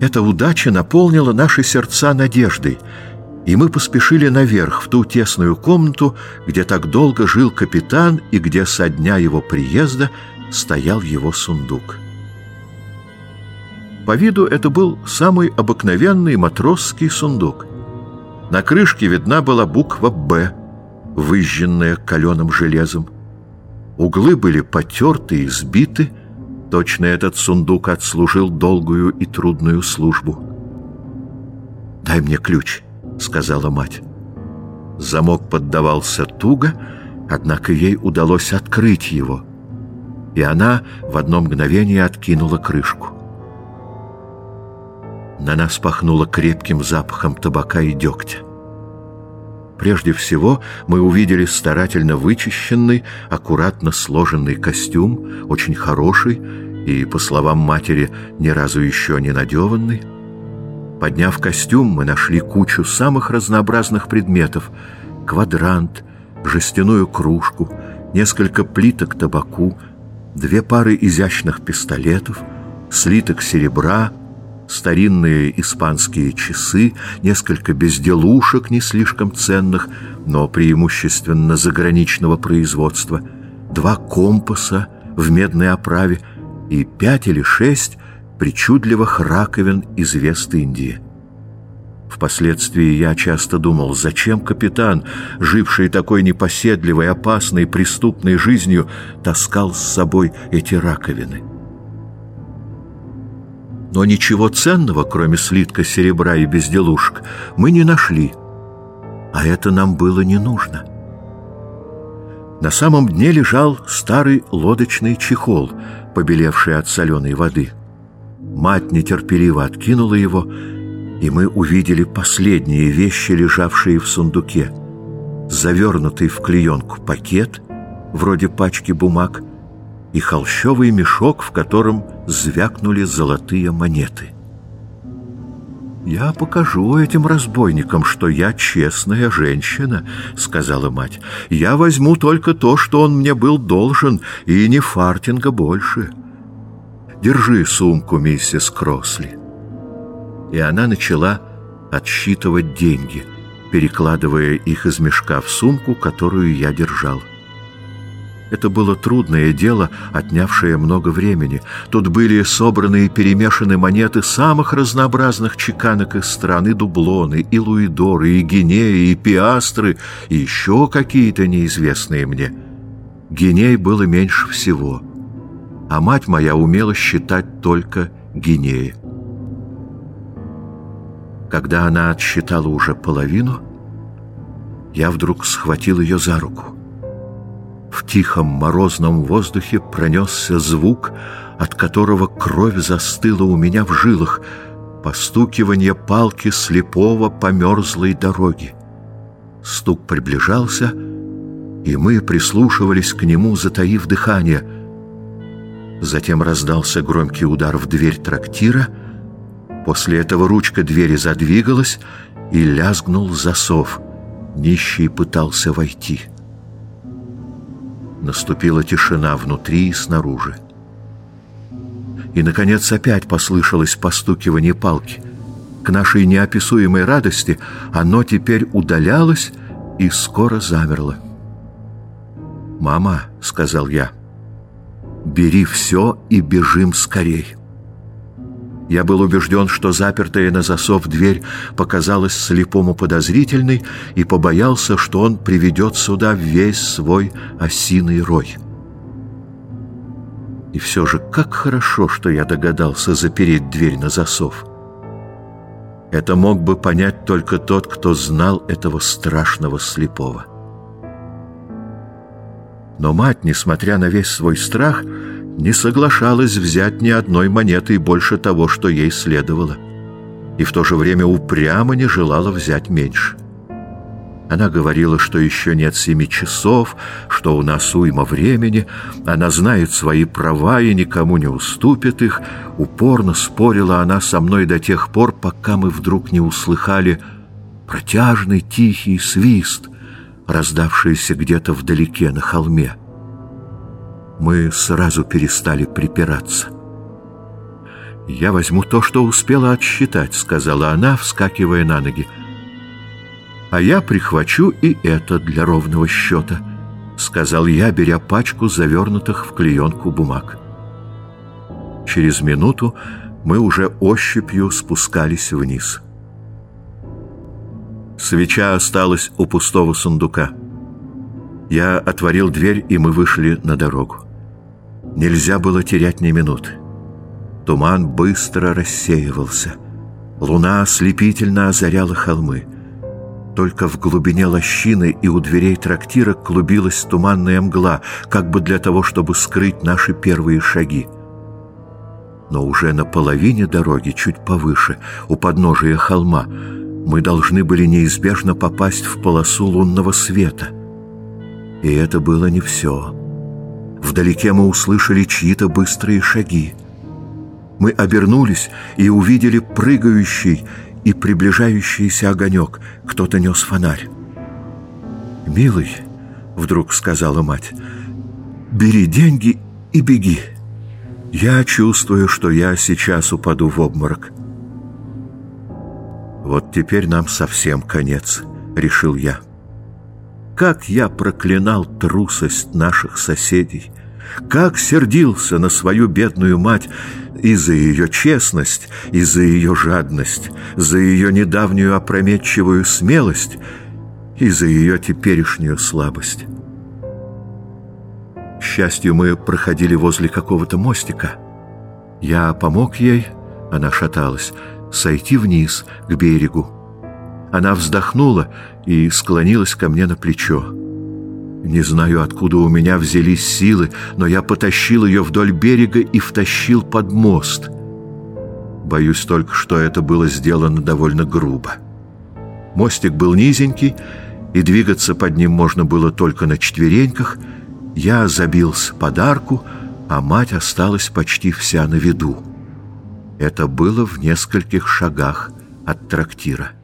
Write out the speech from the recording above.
Эта удача наполнила наши сердца надеждой, и мы поспешили наверх, в ту тесную комнату, где так долго жил капитан и где со дня его приезда стоял его сундук. По виду это был самый обыкновенный матросский сундук. На крышке видна была буква «Б», выжженная каленым железом. Углы были потерты и сбиты, точно этот сундук отслужил долгую и трудную службу. «Дай мне ключ», — сказала мать. Замок поддавался туго, однако ей удалось открыть его, и она в одно мгновение откинула крышку. На нас пахнуло крепким запахом табака и дегтя. Прежде всего мы увидели старательно вычищенный, аккуратно сложенный костюм, очень хороший и, по словам матери, ни разу еще не надеванный. Подняв костюм, мы нашли кучу самых разнообразных предметов — квадрант, жестяную кружку, несколько плиток табаку, две пары изящных пистолетов, слиток серебра — старинные испанские часы, несколько безделушек не слишком ценных, но преимущественно заграничного производства, два компаса в медной оправе и пять или шесть причудливых раковин из Вест-Индии. Впоследствии я часто думал, зачем капитан, живший такой непоседливой, опасной, преступной жизнью, таскал с собой эти раковины но ничего ценного, кроме слитка серебра и безделушек, мы не нашли. А это нам было не нужно. На самом дне лежал старый лодочный чехол, побелевший от соленой воды. Мать нетерпеливо откинула его, и мы увидели последние вещи, лежавшие в сундуке. Завернутый в клеенку пакет, вроде пачки бумаг, и холщовый мешок, в котором звякнули золотые монеты. «Я покажу этим разбойникам, что я честная женщина», — сказала мать. «Я возьму только то, что он мне был должен, и не фартинга больше. Держи сумку, миссис Кросли». И она начала отсчитывать деньги, перекладывая их из мешка в сумку, которую я держал. Это было трудное дело, отнявшее много времени. Тут были собраны и перемешаны монеты самых разнообразных чеканок из страны дублоны, и луидоры, и гинеи, и пиастры, и еще какие-то неизвестные мне. Гиней было меньше всего, а мать моя умела считать только гинеи. Когда она отсчитала уже половину, я вдруг схватил ее за руку. В тихом морозном воздухе пронесся звук, от которого кровь застыла у меня в жилах, постукивание палки слепого по мерзлой дороге. Стук приближался, и мы прислушивались к нему, затаив дыхание. Затем раздался громкий удар в дверь трактира. После этого ручка двери задвигалась, и лязгнул засов. Нищий пытался войти. Наступила тишина внутри и снаружи. И, наконец, опять послышалось постукивание палки. К нашей неописуемой радости оно теперь удалялось и скоро замерло. «Мама», — сказал я, — «бери все и бежим скорей». Я был убежден, что запертая на засов дверь показалась слепому подозрительной и побоялся, что он приведет сюда весь свой осиный рой. И все же как хорошо, что я догадался запереть дверь на засов. Это мог бы понять только тот, кто знал этого страшного слепого. Но мать, несмотря на весь свой страх, не соглашалась взять ни одной монеты больше того, что ей следовало, и в то же время упрямо не желала взять меньше. Она говорила, что еще нет семи часов, что у нас уйма времени, она знает свои права и никому не уступит их. Упорно спорила она со мной до тех пор, пока мы вдруг не услыхали протяжный тихий свист, раздавшийся где-то вдалеке на холме мы сразу перестали припираться. «Я возьму то, что успела отсчитать», — сказала она, вскакивая на ноги. «А я прихвачу и это для ровного счета», — сказал я, беря пачку завернутых в клеенку бумаг. Через минуту мы уже ощупью спускались вниз. Свеча осталась у пустого сундука. Я отворил дверь, и мы вышли на дорогу. Нельзя было терять ни минуты. Туман быстро рассеивался. Луна ослепительно озаряла холмы. Только в глубине лощины и у дверей трактира клубилась туманная мгла, как бы для того, чтобы скрыть наши первые шаги. Но уже на половине дороги, чуть повыше, у подножия холма, мы должны были неизбежно попасть в полосу лунного света. И это было не все. Вдалеке мы услышали чьи-то быстрые шаги. Мы обернулись и увидели прыгающий и приближающийся огонек. Кто-то нес фонарь. «Милый», — вдруг сказала мать, — «бери деньги и беги. Я чувствую, что я сейчас упаду в обморок». «Вот теперь нам совсем конец», — решил я. Как я проклинал трусость наших соседей! Как сердился на свою бедную мать и за ее честность, и за ее жадность, за ее недавнюю опрометчивую смелость и за ее теперешнюю слабость. К счастью, мы проходили возле какого-то мостика. Я помог ей, она шаталась, сойти вниз, к берегу. Она вздохнула и склонилась ко мне на плечо. Не знаю, откуда у меня взялись силы, но я потащил ее вдоль берега и втащил под мост. Боюсь только, что это было сделано довольно грубо. Мостик был низенький, и двигаться под ним можно было только на четвереньках. Я забился подарку, а мать осталась почти вся на виду. Это было в нескольких шагах от трактира.